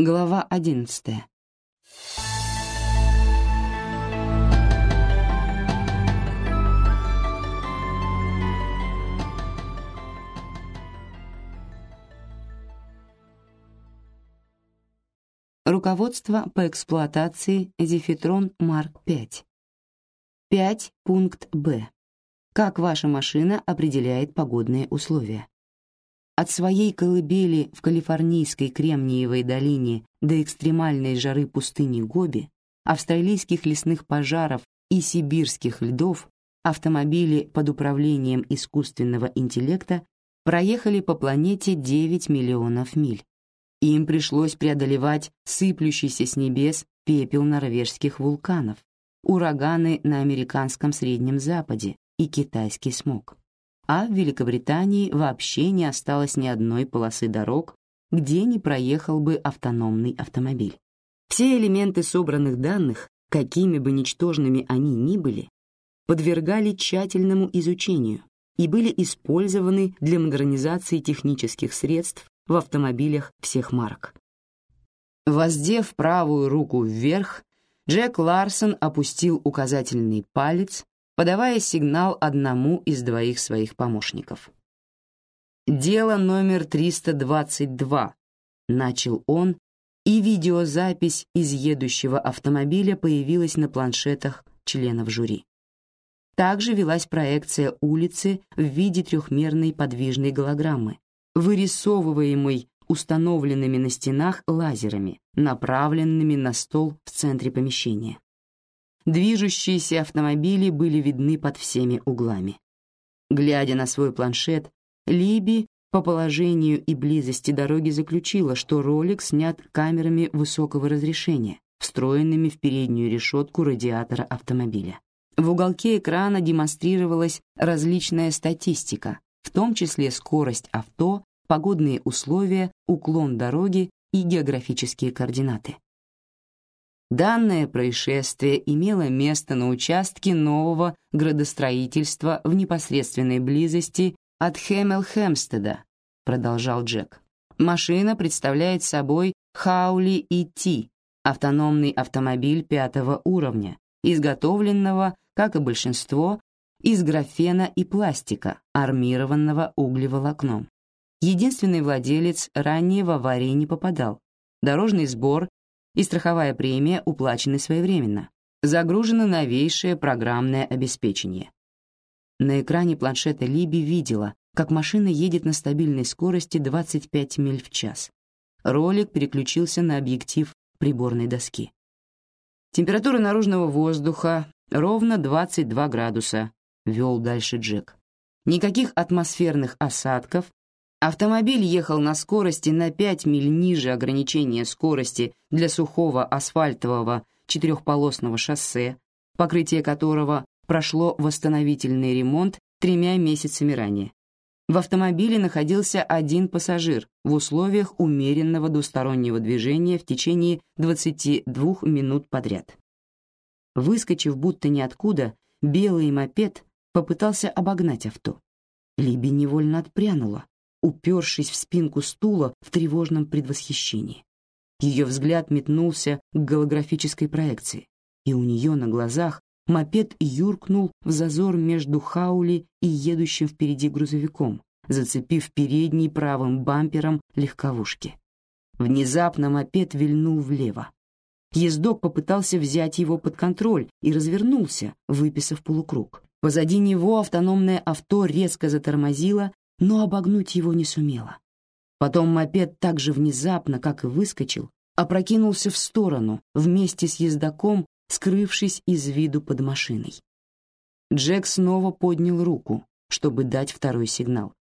Глава одиннадцатая. Руководство по эксплуатации Зефитрон Марк 5. 5. Пункт Б. Как ваша машина определяет погодные условия? От своей колыбели в калифорнийской Кремниевой долине до экстремальной жары пустыни Гоби, австралийских лесных пожаров и сибирских льдов автомобили под управлением искусственного интеллекта проехали по планете 9 миллионов миль. Им пришлось преодолевать сыплющийся с небес пепел норвежских вулканов, ураганы на американском Среднем Западе и китайский смог а в Великобритании вообще не осталось ни одной полосы дорог, где не проехал бы автономный автомобиль. Все элементы собранных данных, какими бы ничтожными они ни были, подвергали тщательному изучению и были использованы для модернизации технических средств в автомобилях всех марок. Воздев правую руку вверх, Джек Ларсон опустил указательный палец подавая сигнал одному из двоих своих помощников. «Дело номер 322», — начал он, и видеозапись из едущего автомобиля появилась на планшетах членов жюри. Также велась проекция улицы в виде трехмерной подвижной голограммы, вырисовываемой установленными на стенах лазерами, направленными на стол в центре помещения. Движущиеся автомобили были видны под всеми углами. Глядя на свой планшет, Либи по положению и близости дороги заключила, что ролик снят камерами высокого разрешения, встроенными в переднюю решетку радиатора автомобиля. В уголке экрана демонстрировалась различная статистика, в том числе скорость авто, погодные условия, уклон дороги и географические координаты. Данное происшествие имело место на участке нового градостроительства в непосредственной близости от Хэмел-Хэмстеда, продолжал Джек. Машина представляет собой Хаули ИТ, автономный автомобиль пятого уровня, изготовленного, как и большинство, из графена и пластика, армированного углеволокном. Единственный владелец ранее в аварии не попадал. Дорожный сбор и страховая премия уплачены своевременно. Загружено новейшее программное обеспечение. На экране планшета Либи видела, как машина едет на стабильной скорости 25 миль в час. Ролик переключился на объектив приборной доски. Температура наружного воздуха ровно 22 градуса, вел дальше Джек. Никаких атмосферных осадков Автомобиль ехал на скорости на 5 миль ниже ограничения скорости для сухого асфальтового четырехполосного шоссе, покрытие которого прошло восстановительный ремонт тремя месяцами ранее. В автомобиле находился один пассажир в условиях умеренного двустороннего движения в течение 22 минут подряд. Выскочив будто ниоткуда, белый мопед попытался обогнать авто. Либи невольно отпрянула, упершись в спинку стула в тревожном предвосхищении. Ее взгляд метнулся к голографической проекции, и у нее на глазах мопед юркнул в зазор между Хаули и едущим впереди грузовиком, зацепив передний правым бампером легковушки. Внезапно мопед вильнул влево. Ездок попытался взять его под контроль и развернулся, выписав полукруг. Позади него автономное авто резко затормозило но обогнуть его не сумела. Потом мопед так же внезапно, как и выскочил, опрокинулся в сторону вместе с ездаком, скрывшись из виду под машиной. Джек снова поднял руку, чтобы дать второй сигнал.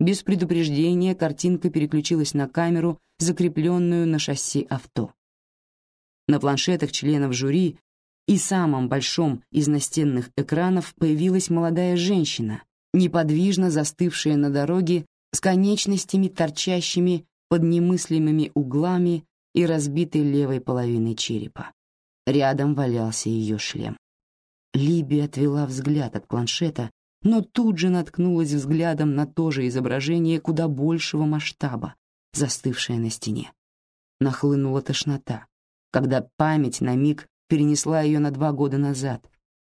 Без предупреждения картинка переключилась на камеру, закрепленную на шасси авто. На планшетах членов жюри и самом большом из настенных экранов появилась молодая женщина неподвижно застывшая на дороге с конечностями, торчащими под немыслимыми углами и разбитой левой половиной черепа. Рядом валялся ее шлем. Либи отвела взгляд от планшета, но тут же наткнулась взглядом на то же изображение куда большего масштаба, застывшее на стене. нахлынула тошнота, когда память на миг перенесла ее на два года назад,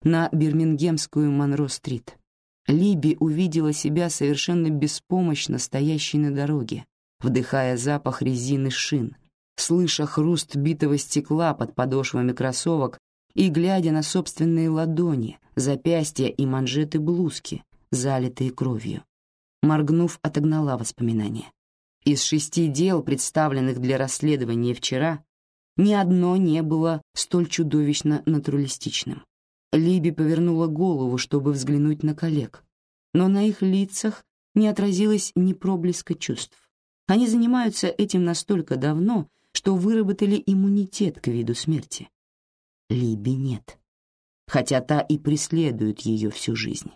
на Бирмингемскую Монро-стрит. Либи увидела себя совершенно беспомощно стоящей на дороге, вдыхая запах резины шин, слыша хруст битого стекла под подошвами кроссовок и глядя на собственные ладони, запястья и манжеты блузки, залитые кровью. Моргнув, отогнала воспоминания. Из шести дел, представленных для расследования вчера, ни одно не было столь чудовищно натуралистичным. Либи повернула голову, чтобы взглянуть на коллег, но на их лицах не отразилось ни проблеска чувств. Они занимаются этим настолько давно, что выработали иммунитет к виду смерти. Либи нет, хотя та и преследует ее всю жизнь.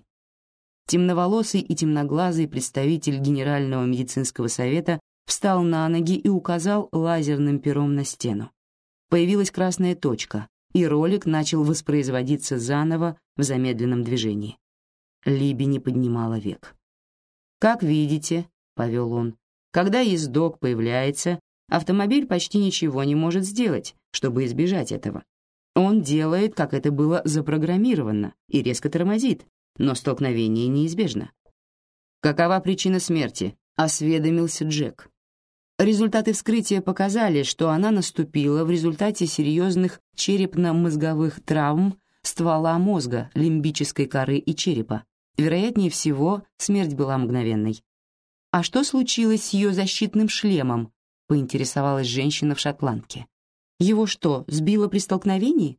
Темноволосый и темноглазый представитель Генерального медицинского совета встал на ноги и указал лазерным пером на стену. Появилась красная точка, и ролик начал воспроизводиться заново в замедленном движении. Либи не поднимала век. «Как видите», — повел он, — «когда ездок появляется, автомобиль почти ничего не может сделать, чтобы избежать этого. Он делает, как это было запрограммировано, и резко тормозит, но столкновение неизбежно. «Какова причина смерти?» — осведомился Джек. Результаты вскрытия показали, что она наступила в результате серьезных черепно-мозговых травм ствола мозга, лимбической коры и черепа. Вероятнее всего, смерть была мгновенной. «А что случилось с ее защитным шлемом?» — поинтересовалась женщина в шотландке. «Его что, сбило при столкновении?»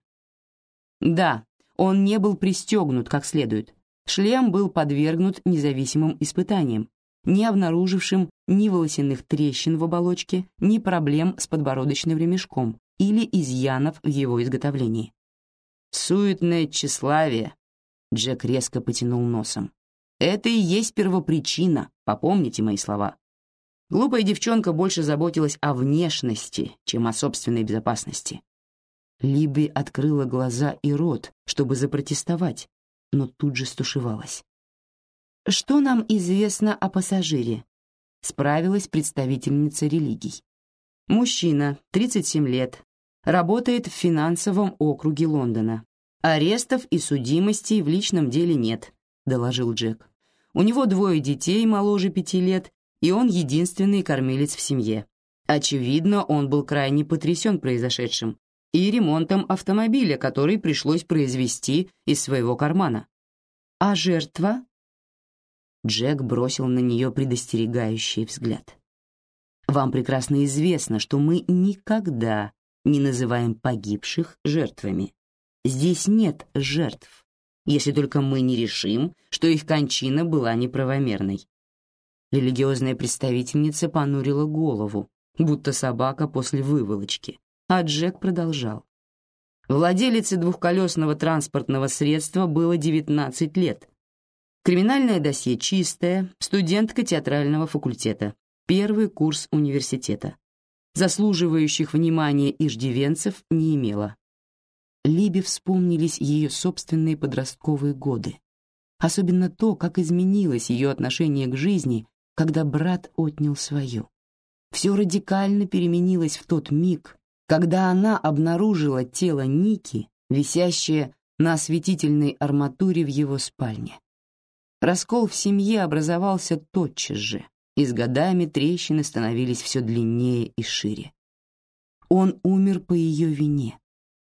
«Да, он не был пристегнут как следует. Шлем был подвергнут независимым испытаниям, не обнаружившим ни волосяных трещин в оболочке, ни проблем с подбородочным ремешком или изъянов в его изготовлении. «Суетное тщеславие», — Джек резко потянул носом. «Это и есть первопричина, попомните мои слова. Глупая девчонка больше заботилась о внешности, чем о собственной безопасности». Либи открыла глаза и рот, чтобы запротестовать, но тут же стушевалась. «Что нам известно о пассажире?» — справилась представительница религий. «Мужчина, 37 лет, работает в финансовом округе Лондона. Арестов и судимостей в личном деле нет», — доложил Джек. «У него двое детей моложе пяти лет, и он единственный кормилец в семье. Очевидно, он был крайне потрясен произошедшим и ремонтом автомобиля, который пришлось произвести из своего кармана. А жертва? Джек бросил на нее предостерегающий взгляд. Вам прекрасно известно, что мы никогда не называем погибших жертвами. Здесь нет жертв, если только мы не решим, что их кончина была неправомерной. Религиозная представительница понурила голову, будто собака после выволочки, а Джек продолжал. Владелице двухколесного транспортного средства было 19 лет. Криминальное досье чистое, студентка театрального факультета, первый курс университета. Заслуживающих внимания иждивенцев не имела. Либе вспомнились ее собственные подростковые годы. Особенно то, как изменилось ее отношение к жизни, когда брат отнял свою. Все радикально переменилось в тот миг, когда она обнаружила тело Ники, висящее на осветительной арматуре в его спальне. Раскол в семье образовался тотчас же, и с годами трещины становились все длиннее и шире. Он умер по ее вине,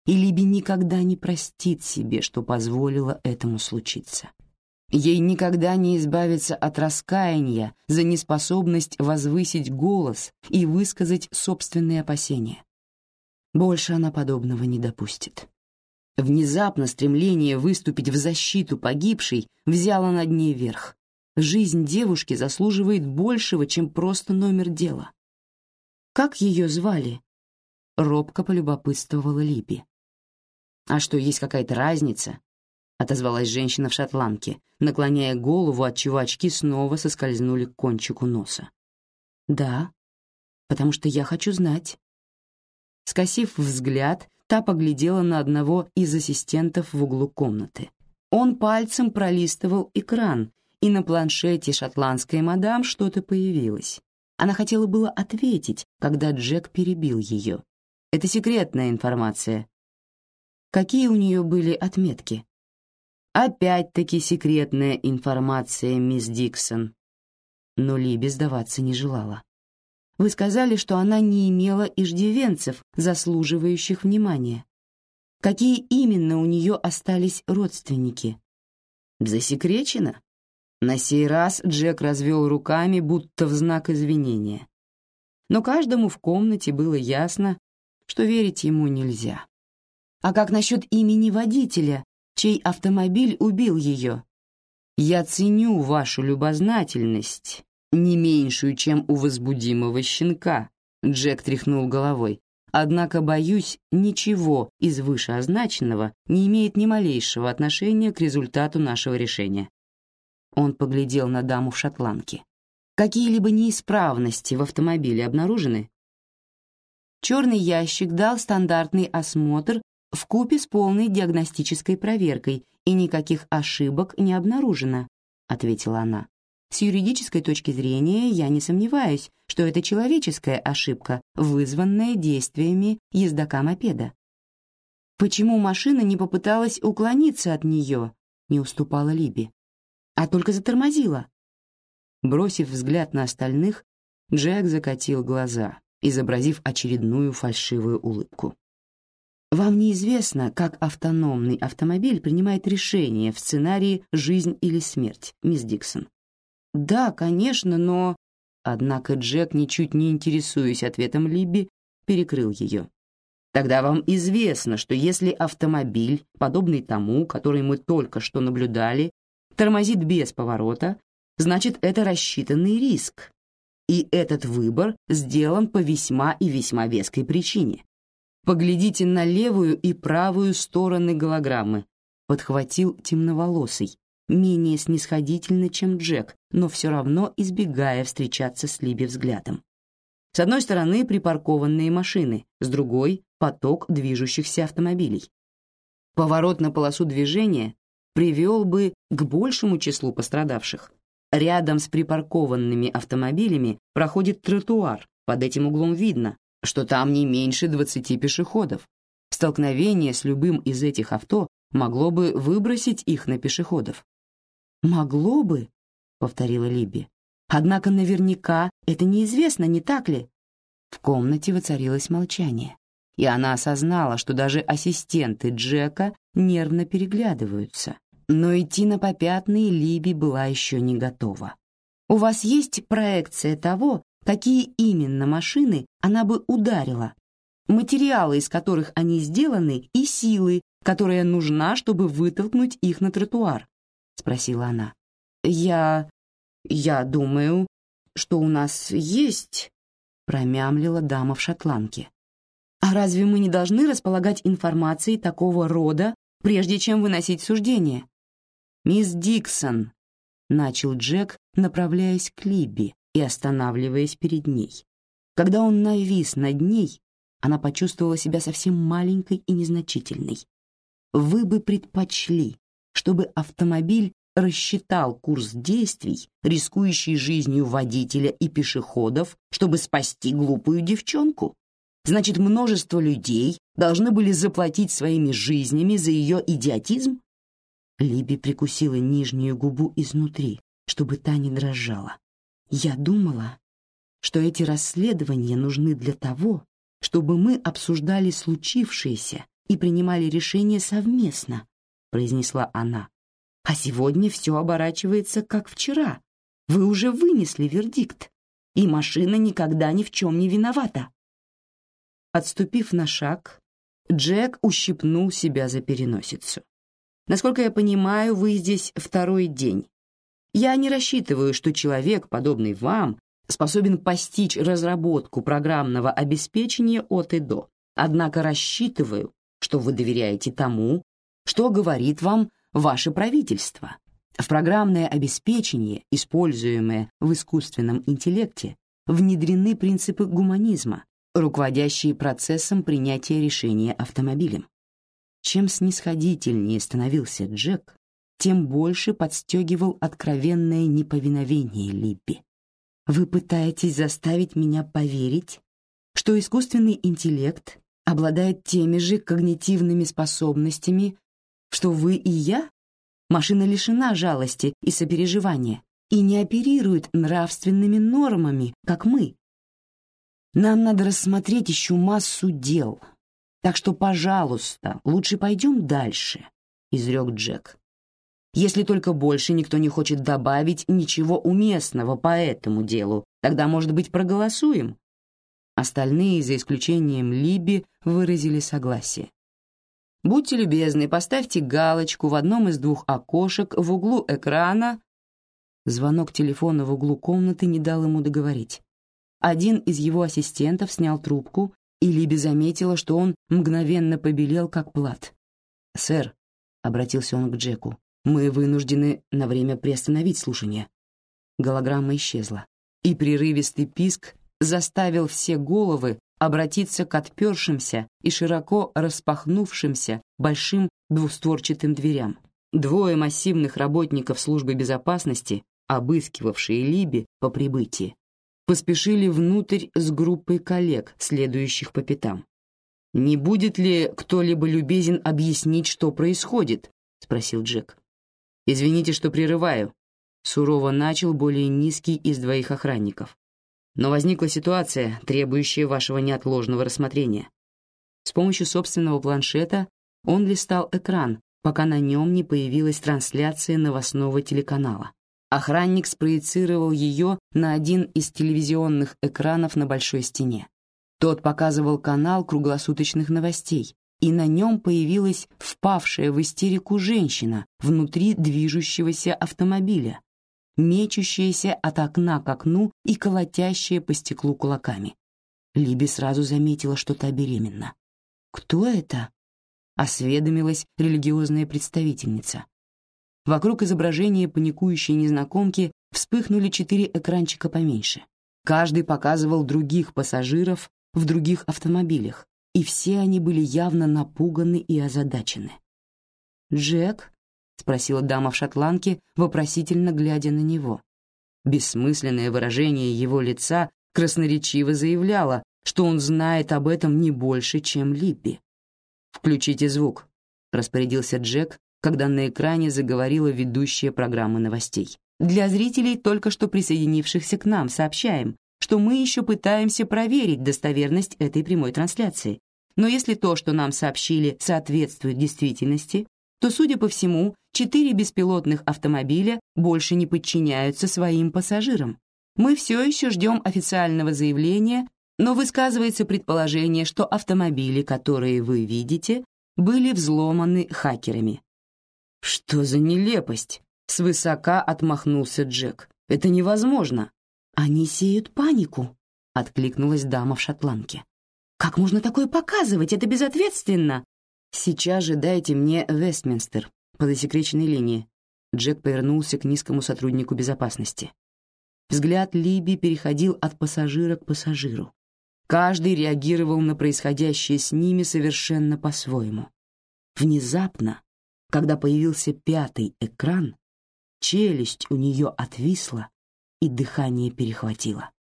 и Либи никогда не простит себе, что позволила этому случиться. Ей никогда не избавиться от раскаяния за неспособность возвысить голос и высказать собственные опасения. Больше она подобного не допустит. Внезапно стремление выступить в защиту погибшей взяло над ней верх. Жизнь девушки заслуживает большего, чем просто номер дела. «Как ее звали?» — робко полюбопытствовала Липи. «А что, есть какая-то разница?» — отозвалась женщина в шотландке, наклоняя голову, отчего очки снова соскользнули к кончику носа. «Да, потому что я хочу знать». Скосив взгляд, та поглядела на одного из ассистентов в углу комнаты. Он пальцем пролистывал экран, и на планшете шотландской мадам что-то появилось. Она хотела было ответить, когда Джек перебил ее. «Это секретная информация». Какие у нее были отметки? «Опять-таки секретная информация, мисс Диксон». Но Либи сдаваться не желала. «Вы сказали, что она не имела иждивенцев, заслуживающих внимания. Какие именно у нее остались родственники?» «Засекречено?» На сей раз Джек развел руками, будто в знак извинения. Но каждому в комнате было ясно, что верить ему нельзя. А как насчет имени водителя, чей автомобиль убил ее? Я ценю вашу любознательность, не меньшую, чем у возбудимого щенка, Джек тряхнул головой. Однако, боюсь, ничего из вышеозначенного не имеет ни малейшего отношения к результату нашего решения. Он поглядел на даму в шотландке. Какие-либо неисправности в автомобиле обнаружены? Черный ящик дал стандартный осмотр в купе с полной диагностической проверкой, и никаких ошибок не обнаружено, ответила она. С юридической точки зрения я не сомневаюсь, что это человеческая ошибка, вызванная действиями ездока мопеда. Почему машина не попыталась уклониться от нее, не уступала Либи а только затормозила. Бросив взгляд на остальных, Джек закатил глаза, изобразив очередную фальшивую улыбку. Вам неизвестно, как автономный автомобиль принимает решение в сценарии «жизнь или смерть», мисс Диксон. Да, конечно, но... Однако Джек, ничуть не интересуясь ответом Либби, перекрыл ее. Тогда вам известно, что если автомобиль, подобный тому, который мы только что наблюдали, тормозит без поворота, значит, это рассчитанный риск. И этот выбор сделан по весьма и весьма веской причине. Поглядите на левую и правую стороны голограммы, подхватил темноволосый, менее снисходительно, чем Джек, но все равно избегая встречаться с Либи взглядом. С одной стороны припаркованные машины, с другой — поток движущихся автомобилей. Поворот на полосу движения привел бы к большему числу пострадавших. Рядом с припаркованными автомобилями проходит тротуар, под этим углом видно, что там не меньше 20 пешеходов. Столкновение с любым из этих авто могло бы выбросить их на пешеходов. «Могло бы», — повторила Либи. «Однако наверняка это неизвестно, не так ли?» В комнате воцарилось молчание, и она осознала, что даже ассистенты Джека нервно переглядываются. Но идти на попятные Либи была еще не готова. «У вас есть проекция того, какие именно машины она бы ударила, материалы, из которых они сделаны, и силы, которая нужна, чтобы вытолкнуть их на тротуар?» — спросила она. «Я... я думаю, что у нас есть...» — промямлила дама в шотландке. «А разве мы не должны располагать информацией такого рода, прежде чем выносить суждение?» «Мисс Диксон», — начал Джек, направляясь к Либби и останавливаясь перед ней. Когда он навис над ней, она почувствовала себя совсем маленькой и незначительной. «Вы бы предпочли, чтобы автомобиль рассчитал курс действий, рискующий жизнью водителя и пешеходов, чтобы спасти глупую девчонку? Значит, множество людей должны были заплатить своими жизнями за ее идиотизм? Либи прикусила нижнюю губу изнутри, чтобы та не дрожала. Я думала, что эти расследования нужны для того, чтобы мы обсуждали случившееся и принимали решения совместно, произнесла она. А сегодня все оборачивается как вчера. Вы уже вынесли вердикт, и машина никогда ни в чем не виновата. Отступив на шаг, Джек ущипнул себя за переносицу. Насколько я понимаю, вы здесь второй день. Я не рассчитываю, что человек, подобный вам, способен постичь разработку программного обеспечения от и до. Однако рассчитываю, что вы доверяете тому, что говорит вам ваше правительство. В программное обеспечение, используемое в искусственном интеллекте, внедрены принципы гуманизма, руководящие процессом принятия решения автомобилем. Чем снисходительнее становился Джек, тем больше подстегивал откровенное неповиновение Либби. Вы пытаетесь заставить меня поверить, что искусственный интеллект обладает теми же когнитивными способностями, что вы и я? Машина лишена жалости и сопереживания и не оперирует нравственными нормами, как мы. Нам надо рассмотреть еще массу дел. Так что, пожалуйста, лучше пойдем дальше, изрек Джек если только больше никто не хочет добавить ничего уместного по этому делу. Тогда, может быть, проголосуем?» Остальные, за исключением Либи, выразили согласие. «Будьте любезны, поставьте галочку в одном из двух окошек в углу экрана». Звонок телефона в углу комнаты не дал ему договорить. Один из его ассистентов снял трубку, и Либи заметила, что он мгновенно побелел, как плат. «Сэр», — обратился он к Джеку, мы вынуждены на время приостановить слушание. Голограмма исчезла, и прерывистый писк заставил все головы обратиться к отпершимся и широко распахнувшимся большим двустворчатым дверям. Двое массивных работников службы безопасности, обыскивавшие Либи по прибытии, поспешили внутрь с группой коллег, следующих по пятам. «Не будет ли кто-либо любезен объяснить, что происходит?» — спросил Джек. «Извините, что прерываю», — сурово начал более низкий из двоих охранников. «Но возникла ситуация, требующая вашего неотложного рассмотрения». С помощью собственного планшета он листал экран, пока на нем не появилась трансляция новостного телеканала. Охранник спроецировал ее на один из телевизионных экранов на большой стене. Тот показывал канал круглосуточных новостей, и на нем появилась впавшая в истерику женщина внутри движущегося автомобиля, мечущаяся от окна к окну и колотящая по стеклу кулаками. Либи сразу заметила, что та беременна. «Кто это?» — осведомилась религиозная представительница. Вокруг изображения паникующей незнакомки вспыхнули четыре экранчика поменьше. Каждый показывал других пассажиров в других автомобилях, и все они были явно напуганы и озадачены. «Джек?» — спросила дама в шотландке, вопросительно глядя на него. Бессмысленное выражение его лица красноречиво заявляло, что он знает об этом не больше, чем Липпи. «Включите звук», — распорядился Джек, когда на экране заговорила ведущая программы новостей. «Для зрителей, только что присоединившихся к нам, сообщаем, что мы еще пытаемся проверить достоверность этой прямой трансляции. Но если то, что нам сообщили, соответствует действительности, то, судя по всему, четыре беспилотных автомобиля больше не подчиняются своим пассажирам. Мы все еще ждем официального заявления, но высказывается предположение, что автомобили, которые вы видите, были взломаны хакерами. «Что за нелепость?» — свысока отмахнулся Джек. «Это невозможно!» «Они сеют панику», — откликнулась дама в шотландке. Как можно такое показывать? Это безответственно. Сейчас же дайте мне Вестминстер по засекреченной линии. Джек повернулся к низкому сотруднику безопасности. Взгляд Либи переходил от пассажира к пассажиру. Каждый реагировал на происходящее с ними совершенно по-своему. Внезапно, когда появился пятый экран, челюсть у нее отвисла и дыхание перехватило.